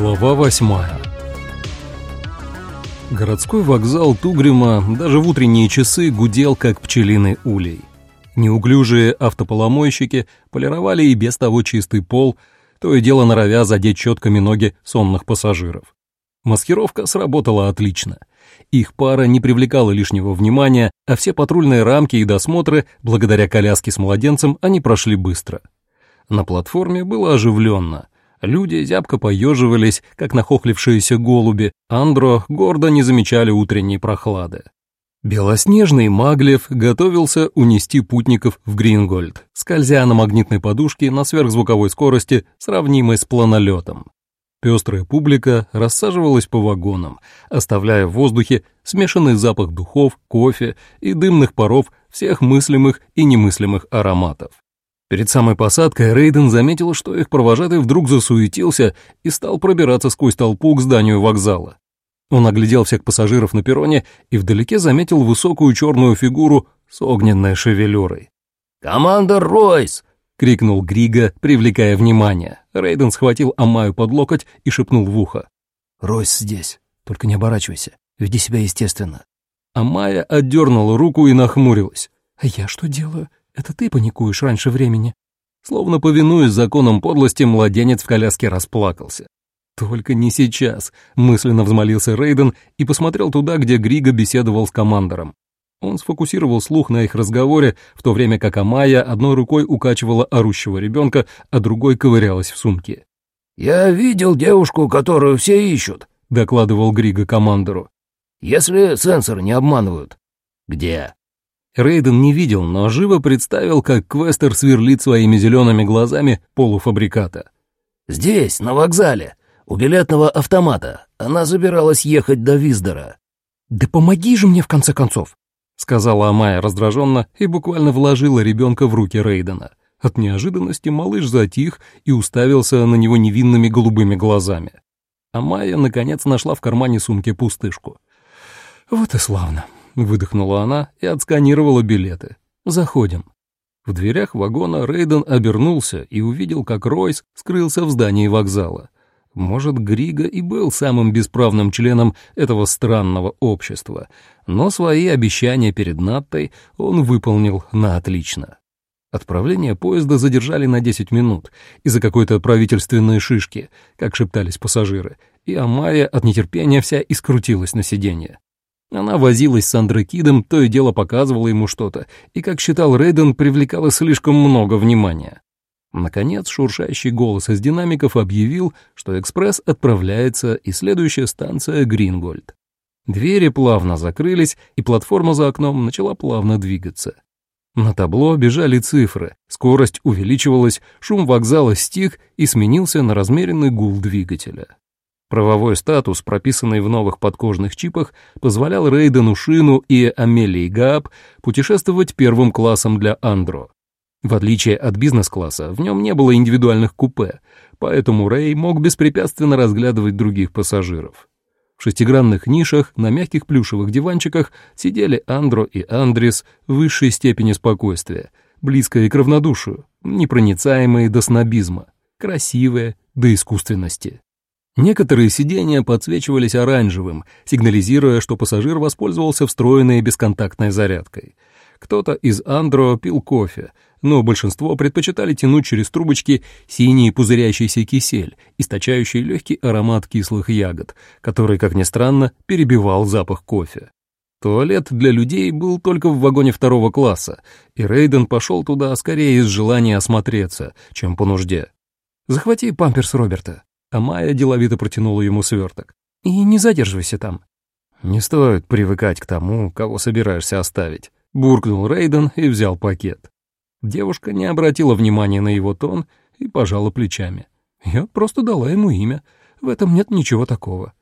Глава восьмая Городской вокзал Тугрима даже в утренние часы гудел, как пчелиный улей. Неуклюжие автополомойщики полировали и без того чистый пол, то и дело норовя задеть щетками ноги сонных пассажиров. Маскировка сработала отлично. Их пара не привлекала лишнего внимания, а все патрульные рамки и досмотры, благодаря коляске с младенцем, они прошли быстро. На платформе было оживленно. Люди зябко поеживались, как нахохлившиеся голуби, Андро гордо не замечали утренней прохлады. Белоснежный Маглев готовился унести путников в Грингольд, скользя на магнитной подушке на сверхзвуковой скорости, сравнимой с планолетом. Пестрая публика рассаживалась по вагонам, оставляя в воздухе смешанный запах духов, кофе и дымных паров всех мыслимых и немыслимых ароматов. Перед самой посадкой Рейден заметил, что их провожатый вдруг засуетился и стал пробираться сквозь толпу к зданию вокзала. Он оглядел всех пассажиров на перроне и вдалеке заметил высокую черную фигуру с огненной шевелюрой. «Командор Ройс!» — крикнул Грига, привлекая внимание. Рейден схватил Амаю под локоть и шепнул в ухо. «Ройс здесь, только не оборачивайся, веди себя естественно». Амая отдернула руку и нахмурилась. «А я что делаю? Это ты паникуешь раньше времени». Словно повинуясь законам подлости, младенец в коляске расплакался. «Только не сейчас», — мысленно взмолился Рейден и посмотрел туда, где Григо беседовал с командором. Он сфокусировал слух на их разговоре, в то время как Амая одной рукой укачивала орущего ребенка, а другой ковырялась в сумке. «Я видел девушку, которую все ищут», — докладывал Григо командору. «Если сенсор не обманывают». «Где?» Рейден не видел, но живо представил, как Квестер сверлит своими зелеными глазами полуфабриката. «Здесь, на вокзале, у билетного автомата. Она забиралась ехать до Виздера». «Да помоги же мне, в конце концов!» — сказала Амая раздраженно и буквально вложила ребенка в руки Рейдена. От неожиданности малыш затих и уставился на него невинными голубыми глазами. Амая, наконец, нашла в кармане сумки пустышку. «Вот и славно», выдохнула она и отсканировала билеты. Заходим. В дверях вагона Рейден обернулся и увидел, как Ройс скрылся в здании вокзала. Может, Грига и был самым бесправным членом этого странного общества, но свои обещания перед Наттой он выполнил на отлично. Отправление поезда задержали на 10 минут из-за какой-то правительственной шишки, как шептались пассажиры, и Амая от нетерпения вся искрутилась на сиденье. Она возилась с Андрекидом, то и дело показывала ему что-то, и, как считал Рейден, привлекала слишком много внимания. Наконец, шуршающий голос из динамиков объявил, что экспресс отправляется, и следующая станция — Грингольд. Двери плавно закрылись, и платформа за окном начала плавно двигаться. На табло бежали цифры, скорость увеличивалась, шум вокзала стих и сменился на размеренный гул двигателя. Правовой статус, прописанный в новых подкожных чипах, позволял Рейдену Шину и Амелии Гааб путешествовать первым классом для Андро. В отличие от бизнес-класса, в нем не было индивидуальных купе, поэтому Рей мог беспрепятственно разглядывать других пассажиров. В шестигранных нишах на мягких плюшевых диванчиках сидели Андро и Андрис в высшей степени спокойствия, близкое к равнодушию, непроницаемые до снобизма, красивые до искусственности. Некоторые сиденья подсвечивались оранжевым, сигнализируя, что пассажир воспользовался встроенной бесконтактной зарядкой. Кто-то из Андро пил кофе, но большинство предпочитали тянуть через трубочки синий пузырящийся кисель, источающий легкий аромат кислых ягод, который, как ни странно, перебивал запах кофе. Туалет для людей был только в вагоне второго класса, и Рейден пошел туда скорее из желания осмотреться, чем по нужде. «Захвати памперс Роберта», а Майя деловито протянула ему сверток. «И не задерживайся там». «Не стоит привыкать к тому, кого собираешься оставить», — буркнул Рейден и взял пакет. Девушка не обратила внимания на его тон и пожала плечами. «Я просто дала ему имя. В этом нет ничего такого».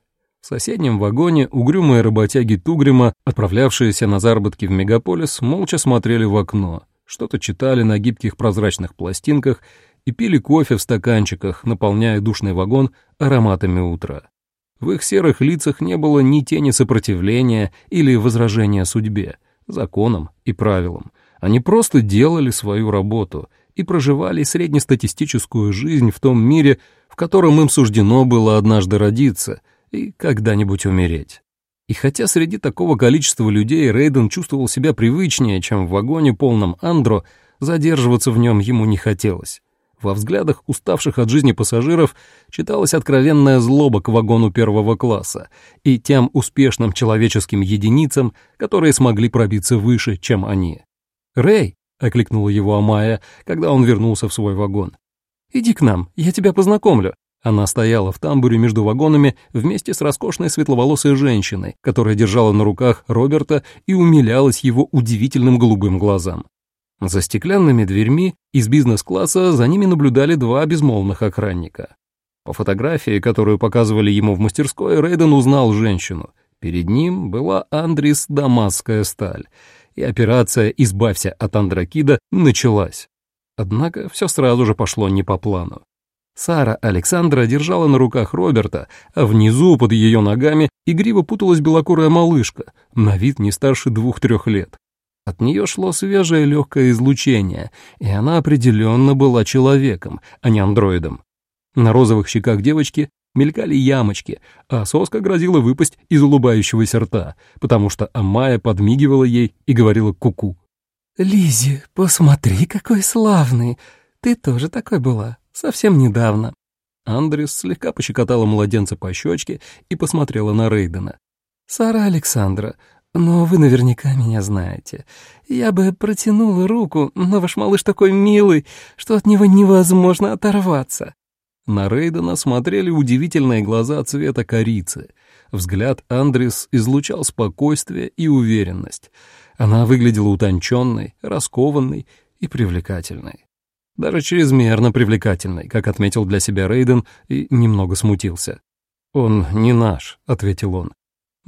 В соседнем вагоне угрюмые работяги Тугрима, отправлявшиеся на заработки в мегаполис, молча смотрели в окно, что-то читали на гибких прозрачных пластинках и пили кофе в стаканчиках, наполняя душный вагон ароматами утра. В их серых лицах не было ни тени сопротивления или возражения судьбе, законам и правилам. Они просто делали свою работу и проживали среднестатистическую жизнь в том мире, в котором им суждено было однажды родиться и когда-нибудь умереть. И хотя среди такого количества людей Рейден чувствовал себя привычнее, чем в вагоне полном Андро, задерживаться в нем ему не хотелось. Во взглядах уставших от жизни пассажиров читалась откровенная злоба к вагону первого класса и тем успешным человеческим единицам, которые смогли пробиться выше, чем они. «Рэй!» — окликнула его Амая, когда он вернулся в свой вагон. «Иди к нам, я тебя познакомлю». Она стояла в тамбуре между вагонами вместе с роскошной светловолосой женщиной, которая держала на руках Роберта и умилялась его удивительным голубым глазам. За стеклянными дверьми из бизнес-класса за ними наблюдали два безмолвных охранника. По фотографии, которую показывали ему в мастерской, Рейден узнал женщину. Перед ним была Андрис Дамасская сталь, и операция «Избавься от Андракида» началась. Однако все сразу же пошло не по плану. Сара Александра держала на руках Роберта, а внизу, под ее ногами, игриво путалась белокурая малышка, на вид не старше двух-трех лет. От нее шло свежее легкое излучение, и она определенно была человеком, а не андроидом. На розовых щеках девочки мелькали ямочки, а соска грозила выпасть из улыбающегося рта, потому что Амая подмигивала ей и говорила куку. -ку. «Лиззи, посмотри, какой славный! Ты тоже такой была, совсем недавно». Андрес слегка пощекотала младенца по щечке и посмотрела на Рейдена. «Сара Александра, но вы наверняка меня знаете. Я бы протянула руку, но ваш малыш такой милый, что от него невозможно оторваться». На Рейдена смотрели удивительные глаза цвета корицы. Взгляд Андрес излучал спокойствие и уверенность. Она выглядела утонченной, раскованной и привлекательной. Даже чрезмерно привлекательной, как отметил для себя Рейден и немного смутился. «Он не наш», — ответил он.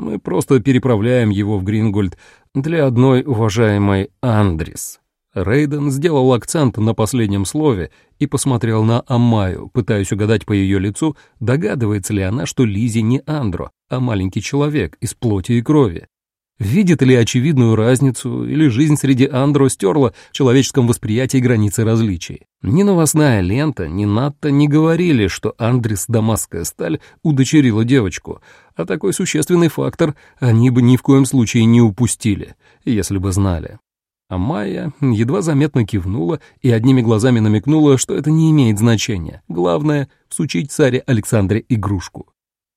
Мы просто переправляем его в Грингольд для одной уважаемой Андрис. Рейден сделал акцент на последнем слове и посмотрел на Амаю, пытаясь угадать по ее лицу, догадывается ли она, что Лизи не Андро, а маленький человек из плоти и крови. Видит ли очевидную разницу, или жизнь среди андро стерла в человеческом восприятии границы различий? Ни новостная лента, ни Натта не говорили, что Андрис Дамасская сталь удочерила девочку, а такой существенный фактор они бы ни в коем случае не упустили, если бы знали. А Майя едва заметно кивнула и одними глазами намекнула, что это не имеет значения. Главное — всучить царе Александре игрушку.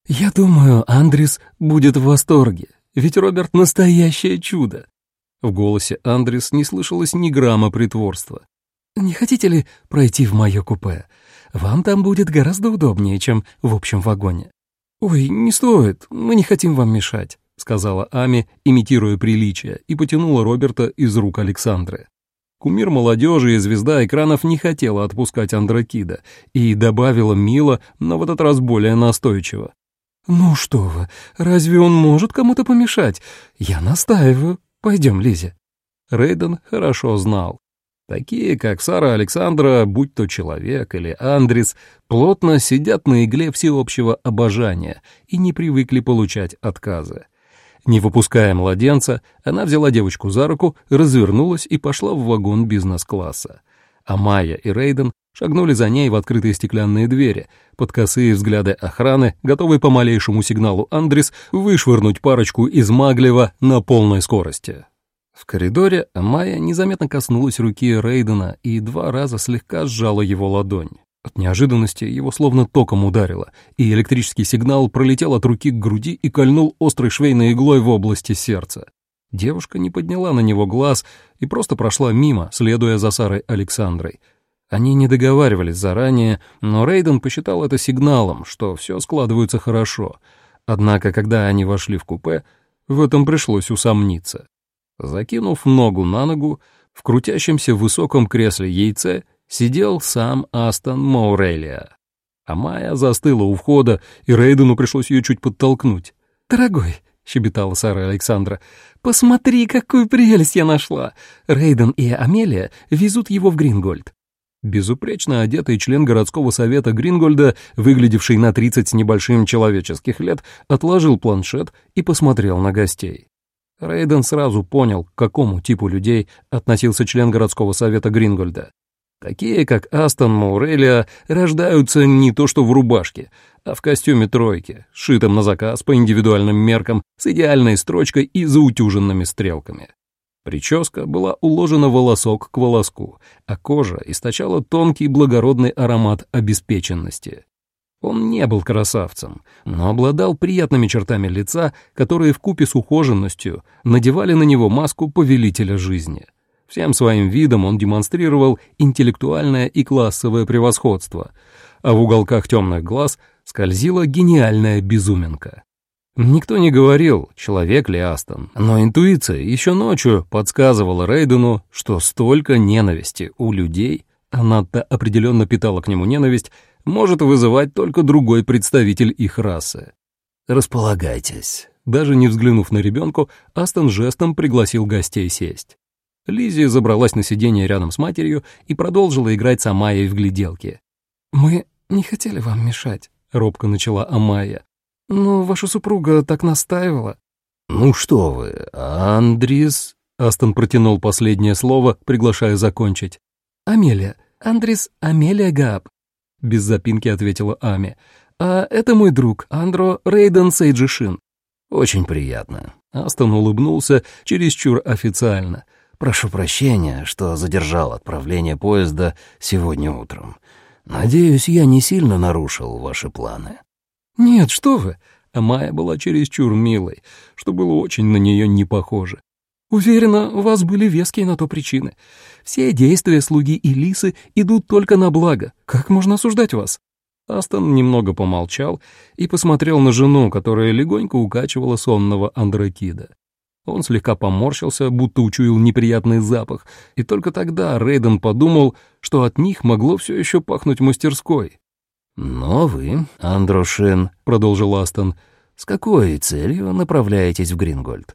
«Я думаю, Андрис будет в восторге», ведь Роберт — настоящее чудо. В голосе Андрес не слышалось ни грамма притворства. «Не хотите ли пройти в мое купе? Вам там будет гораздо удобнее, чем в общем вагоне». «Ой, не стоит, мы не хотим вам мешать», — сказала Ами, имитируя приличие, и потянула Роберта из рук Александры. Кумир молодежи и звезда экранов не хотела отпускать Андракида и добавила мило, но в этот раз более настойчиво. «Ну что вы, разве он может кому-то помешать? Я настаиваю. Пойдем, Лизе». Рейден хорошо знал. Такие, как Сара Александра, будь то человек или Андрис, плотно сидят на игле всеобщего обожания и не привыкли получать отказы. Не выпуская младенца, она взяла девочку за руку, развернулась и пошла в вагон бизнес-класса. А Майя и Рейден шагнули за ней в открытые стеклянные двери, под косые взгляды охраны, готовые по малейшему сигналу Андрис вышвырнуть парочку из Маглева на полной скорости. В коридоре Майя незаметно коснулась руки Рейдена и два раза слегка сжала его ладонь. От неожиданности его словно током ударило, и электрический сигнал пролетел от руки к груди и кольнул острой швейной иглой в области сердца. Девушка не подняла на него глаз и просто прошла мимо, следуя за Сарой Александрой — они не договаривались заранее, но Рейден посчитал это сигналом, что все складывается хорошо. Однако, когда они вошли в купе, в этом пришлось усомниться. Закинув ногу на ногу, в крутящемся высоком кресле яйце сидел сам Астон Моурелия. А Майя застыла у входа, и Рейдену пришлось ее чуть подтолкнуть. «Дорогой», — щебетала Сара Александра, — «посмотри, какую прелесть я нашла! Рейден и Амелия везут его в Грингольд. Безупречно одетый член городского совета Грингольда, выглядевший на 30 с небольшим человеческих лет, отложил планшет и посмотрел на гостей. Рейден сразу понял, к какому типу людей относился член городского совета Грингольда. Такие, как Астон Маурелия, рождаются не то что в рубашке, а в костюме тройки, сшитом на заказ по индивидуальным меркам, с идеальной строчкой и заутюженными стрелками. Прическа была уложена волосок к волоску, а кожа источала тонкий благородный аромат обеспеченности. Он не был красавцем, но обладал приятными чертами лица, которые вкупе с ухоженностью надевали на него маску повелителя жизни. Всем своим видом он демонстрировал интеллектуальное и классовое превосходство, а в уголках темных глаз скользила гениальная безуминка. Никто не говорил, человек ли Астон, но интуиция еще ночью подсказывала Рейдену, что столько ненависти у людей, она-то определенно питала к нему ненависть, может вызывать только другой представитель их расы. «Располагайтесь». Даже не взглянув на ребенку, Астон жестом пригласил гостей сесть. Лизи забралась на сиденье рядом с матерью и продолжила играть с Амайей в гляделки. «Мы не хотели вам мешать», — робко начала Амайя. «Но ваша супруга так настаивала». «Ну что вы, Андрис...» — Астон протянул последнее слово, приглашая закончить. «Амелия, Андрис Амелия Габ», — без запинки ответила Ами. «А это мой друг, Андро Рейден Сейджишин». «Очень приятно». Астон улыбнулся чересчур официально. «Прошу прощения, что задержал отправление поезда сегодня утром. Надеюсь, я не сильно нарушил ваши планы». «Нет, что вы!» А Майя была чересчур милой, что было очень на нее не похоже. Уверена, у вас были веские на то причины. Все действия слуги и лисы идут только на благо. Как можно осуждать вас?» Астон немного помолчал и посмотрел на жену, которая легонько укачивала сонного андрокида. Он слегка поморщился, будто учуял неприятный запах, и только тогда Рейден подумал, что от них могло все еще пахнуть мастерской. «Но вы, Андрошин», — продолжил Астон, — «с какой целью направляетесь в Грингольд?»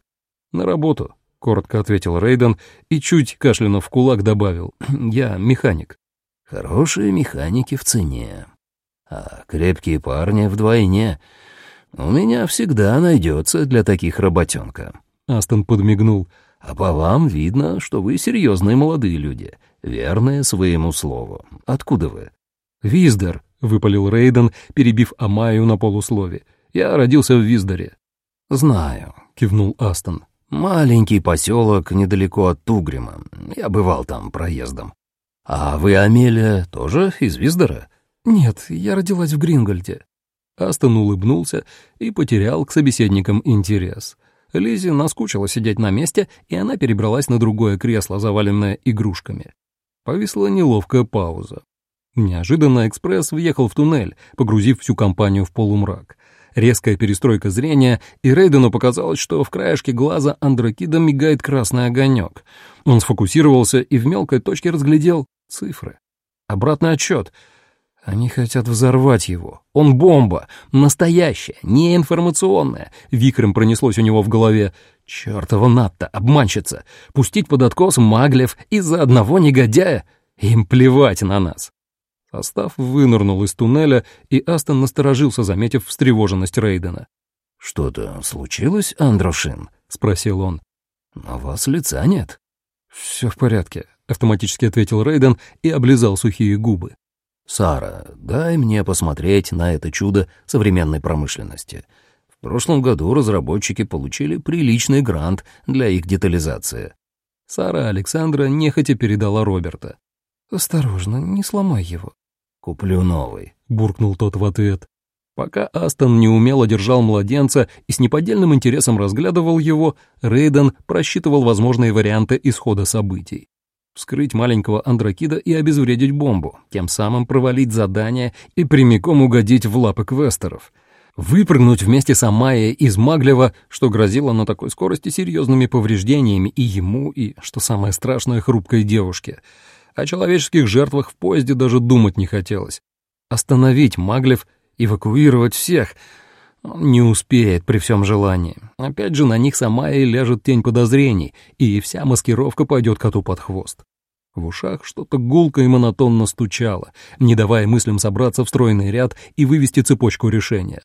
«На работу», — коротко ответил Рейден и, чуть кашлянув в кулак, добавил. «Я механик». «Хорошие механики в цене, а крепкие парни вдвойне. У меня всегда найдется для таких работенка». Астон подмигнул. «А по вам видно, что вы серьезные молодые люди, верные своему слову. Откуда вы?» «Виздер», — выпалил Рейден, перебив Амаю на полуслове. «Я родился в Виздере». «Знаю», — кивнул Астон. Маленький поселок недалеко от Тугрима. Я бывал там проездом. А вы, Амелия, тоже из Виздера? Нет, я родилась в Грингольде. Астон улыбнулся и потерял к собеседникам интерес. Лизи наскучила сидеть на месте, и она перебралась на другое кресло, заваленное игрушками. Повисла неловкая пауза. Неожиданно экспресс въехал в туннель, погрузив всю компанию в полумрак резкая перестройка зрения, и Рейдену показалось, что в краешке глаза Андрокида мигает красный огонек. Он сфокусировался и в мелкой точке разглядел цифры. Обратный отчет. Они хотят взорвать его. Он бомба. Настоящая, не информационная. Викрем пронеслось у него в голове. Чёртова Натта, обманщица. Пустить под откос Маглев из-за одного негодяя. Им плевать на нас. Состав вынырнул из туннеля, и Астон насторожился, заметив встревоженность Рейдена. «Что-то случилось, Андрошин?» — спросил он. «На вас лица нет». «Все в порядке», — автоматически ответил Рейден и облизал сухие губы. «Сара, дай мне посмотреть на это чудо современной промышленности. В прошлом году разработчики получили приличный грант для их детализации». Сара Александра нехотя передала Роберта. «Осторожно, не сломай его». «Куплю новый», — буркнул тот в ответ. Пока Астон неумело держал младенца и с неподдельным интересом разглядывал его, Рейден просчитывал возможные варианты исхода событий. Вскрыть маленького андрокида и обезвредить бомбу, тем самым провалить задание и прямиком угодить в лапы квестеров. Выпрыгнуть вместе с Амайей из Маглева, что грозило на такой скорости серьезными повреждениями и ему, и, что самое страшное, хрупкой девушке — о человеческих жертвах в поезде даже думать не хотелось. Остановить Маглев, эвакуировать всех он не успеет при всем желании. Опять же, на них сама и ляжет тень подозрений, и вся маскировка пойдет коту под хвост. В ушах что-то гулко и монотонно стучало, не давая мыслям собраться в стройный ряд и вывести цепочку решения.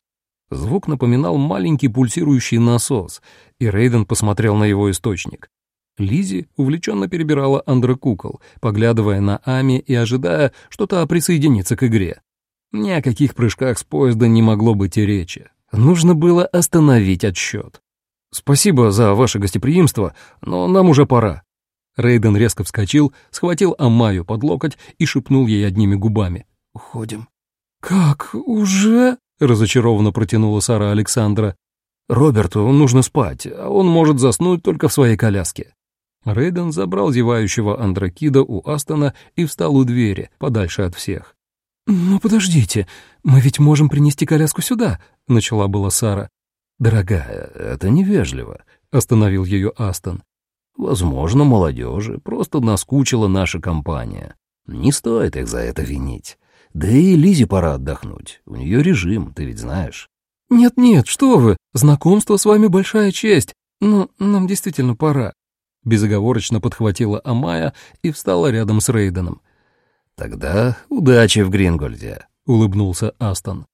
Звук напоминал маленький пульсирующий насос, и Рейден посмотрел на его источник. Лизи увлеченно перебирала андрокукол, поглядывая на Ами и ожидая, что та присоединится к игре. Ни о каких прыжках с поезда не могло быть и речи. Нужно было остановить отсчет. «Спасибо за ваше гостеприимство, но нам уже пора». Рейден резко вскочил, схватил Амаю под локоть и шепнул ей одними губами. «Уходим». «Как? Уже?» — разочарованно протянула Сара Александра. «Роберту нужно спать, а он может заснуть только в своей коляске». Рейден забрал зевающего Андракида у Астона и встал у двери, подальше от всех. «Ну, подождите, мы ведь можем принести коляску сюда», — начала была Сара. «Дорогая, это невежливо», — остановил ее Астон. «Возможно, молодежи просто наскучила наша компания. Не стоит их за это винить. Да и Лизе пора отдохнуть. У нее режим, ты ведь знаешь». «Нет-нет, что вы, знакомство с вами большая честь, но нам действительно пора безоговорочно подхватила Амая и встала рядом с Рейденом. «Тогда удачи в Грингольде», — улыбнулся Астон.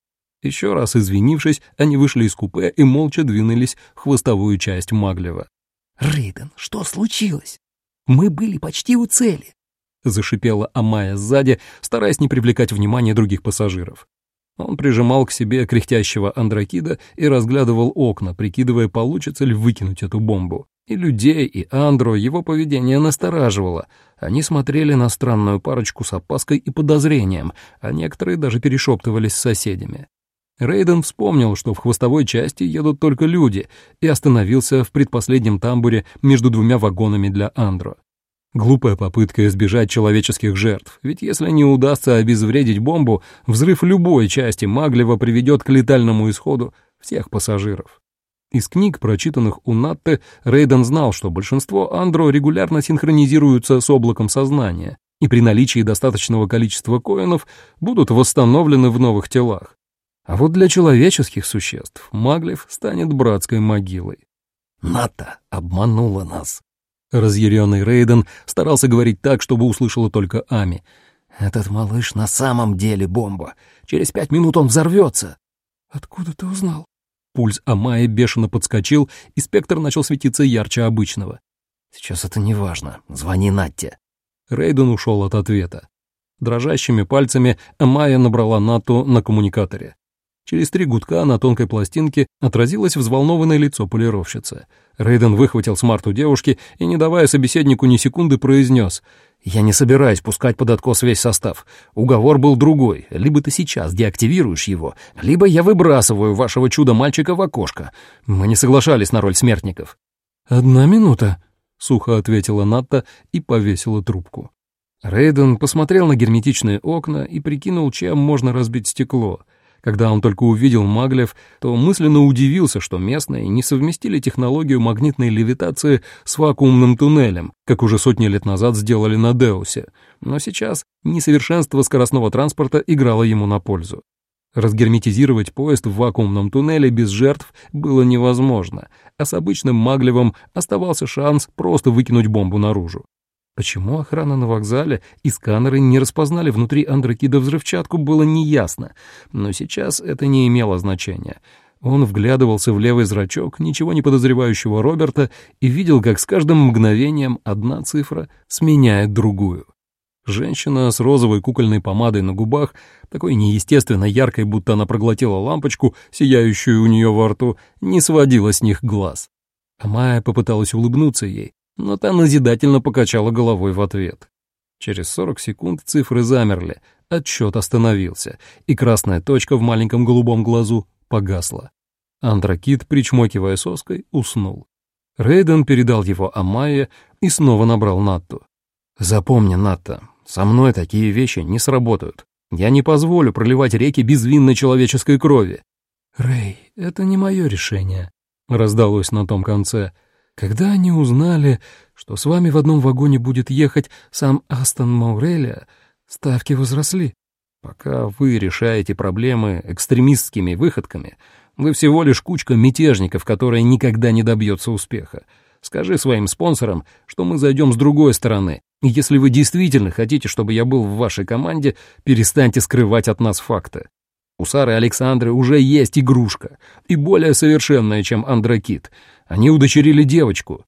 Еще раз извинившись, они вышли из купе и молча двинулись в хвостовую часть Маглева. «Рейден, что случилось? Мы были почти у цели», — зашипела Амая сзади, стараясь не привлекать внимания других пассажиров. Он прижимал к себе кряхтящего андракида и разглядывал окна, прикидывая, получится ли выкинуть эту бомбу. И людей, и Андро его поведение настораживало. Они смотрели на странную парочку с опаской и подозрением, а некоторые даже перешептывались с соседями. Рейден вспомнил, что в хвостовой части едут только люди, и остановился в предпоследнем тамбуре между двумя вагонами для Андро. Глупая попытка избежать человеческих жертв, ведь если не удастся обезвредить бомбу, взрыв любой части Маглева приведет к летальному исходу всех пассажиров. Из книг, прочитанных у Натты, Рейден знал, что большинство андро регулярно синхронизируются с облаком сознания, и при наличии достаточного количества коинов будут восстановлены в новых телах. А вот для человеческих существ Маглев станет братской могилой. «Ната обманула нас», Разъяренный Рейден старался говорить так, чтобы услышала только Ами. «Этот малыш на самом деле бомба. Через пять минут он взорвется». «Откуда ты узнал?» Пульс Амаи бешено подскочил, и спектр начал светиться ярче обычного. «Сейчас это не важно. Звони Нате». Рейден ушел от ответа. Дрожащими пальцами Амая набрала Нату на коммуникаторе. Через три гудка на тонкой пластинке отразилось взволнованное лицо полировщицы. Рейден выхватил смарт у девушки и, не давая собеседнику ни секунды, произнес «Я не собираюсь пускать под откос весь состав. Уговор был другой. Либо ты сейчас деактивируешь его, либо я выбрасываю вашего чуда-мальчика в окошко. Мы не соглашались на роль смертников». «Одна минута», — сухо ответила Натта и повесила трубку. Рейден посмотрел на герметичные окна и прикинул, чем можно разбить стекло — когда он только увидел Маглев, то мысленно удивился, что местные не совместили технологию магнитной левитации с вакуумным туннелем, как уже сотни лет назад сделали на Деусе. Но сейчас несовершенство скоростного транспорта играло ему на пользу. Разгерметизировать поезд в вакуумном туннеле без жертв было невозможно, а с обычным Маглевым оставался шанс просто выкинуть бомбу наружу. Почему охрана на вокзале и сканеры не распознали внутри Андрокида взрывчатку, было неясно, но сейчас это не имело значения. Он вглядывался в левый зрачок ничего не подозревающего Роберта и видел, как с каждым мгновением одна цифра сменяет другую. Женщина с розовой кукольной помадой на губах, такой неестественно яркой, будто она проглотила лампочку, сияющую у нее во рту, не сводила с них глаз. А Майя попыталась улыбнуться ей, но та назидательно покачала головой в ответ. Через 40 секунд цифры замерли, отсчет остановился, и красная точка в маленьком голубом глазу погасла. Андракит, причмокивая соской, уснул. Рейден передал его Амайе и снова набрал Натту. «Запомни, Натта, со мной такие вещи не сработают. Я не позволю проливать реки безвинной человеческой крови». «Рэй, это не мое решение», — раздалось на том конце. Когда они узнали, что с вами в одном вагоне будет ехать сам Астон Маурелия, ставки возросли. Пока вы решаете проблемы экстремистскими выходками, вы всего лишь кучка мятежников, которая никогда не добьется успеха. Скажи своим спонсорам, что мы зайдем с другой стороны. Если вы действительно хотите, чтобы я был в вашей команде, перестаньте скрывать от нас факты. У Сары Александры уже есть игрушка, и более совершенная, чем Андрокит. Они удочерили девочку.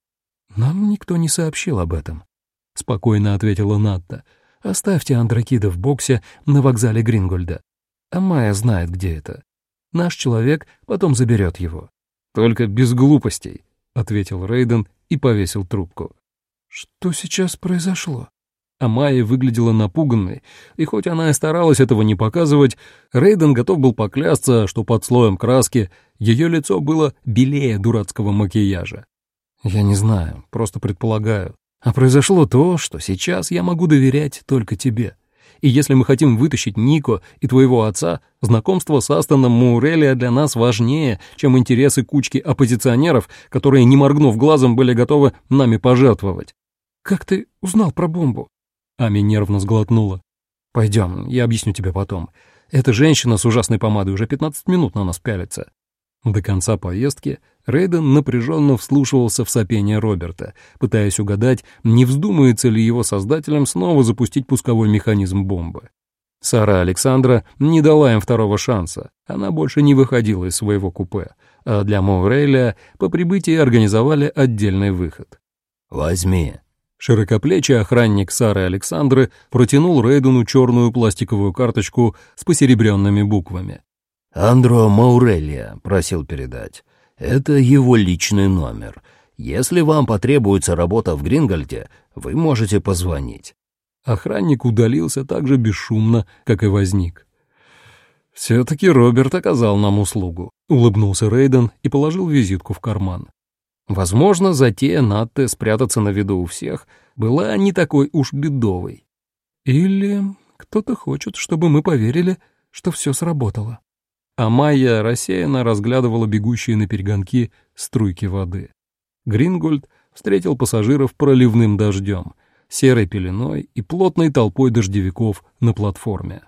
«Нам никто не сообщил об этом», — спокойно ответила Натта. «Оставьте Андракида в боксе на вокзале Грингольда. А Майя знает, где это. Наш человек потом заберет его». «Только без глупостей», — ответил Рейден и повесил трубку. «Что сейчас произошло?» А Майя выглядела напуганной, и хоть она и старалась этого не показывать, Рейден готов был поклясться, что под слоем краски ее лицо было белее дурацкого макияжа. «Я не знаю, просто предполагаю. А произошло то, что сейчас я могу доверять только тебе. И если мы хотим вытащить Нико и твоего отца, знакомство с Астоном Мурелия для нас важнее, чем интересы кучки оппозиционеров, которые, не моргнув глазом, были готовы нами пожертвовать. «Как ты узнал про бомбу?» Ами нервно сглотнула. «Пойдем, я объясню тебе потом. Эта женщина с ужасной помадой уже 15 минут на нас пялится». До конца поездки Рейден напряженно вслушивался в сопение Роберта, пытаясь угадать, не вздумается ли его создателям снова запустить пусковой механизм бомбы. Сара Александра не дала им второго шанса, она больше не выходила из своего купе, а для Моурейля по прибытии организовали отдельный выход. «Возьми». Широкоплечий охранник Сары Александры протянул Рейдену черную пластиковую карточку с посеребренными буквами. «Андро Маурелия просил передать. Это его личный номер. Если вам потребуется работа в Грингольде, вы можете позвонить». Охранник удалился так же бесшумно, как и возник. «Все-таки Роберт оказал нам услугу», — улыбнулся Рейден и положил визитку в карман. Возможно, затея Натте спрятаться на виду у всех была не такой уж бедовой. Или кто-то хочет, чтобы мы поверили, что все сработало а Майя рассеянно разглядывала бегущие на перегонки струйки воды. Грингольд встретил пассажиров проливным дождем, серой пеленой и плотной толпой дождевиков на платформе.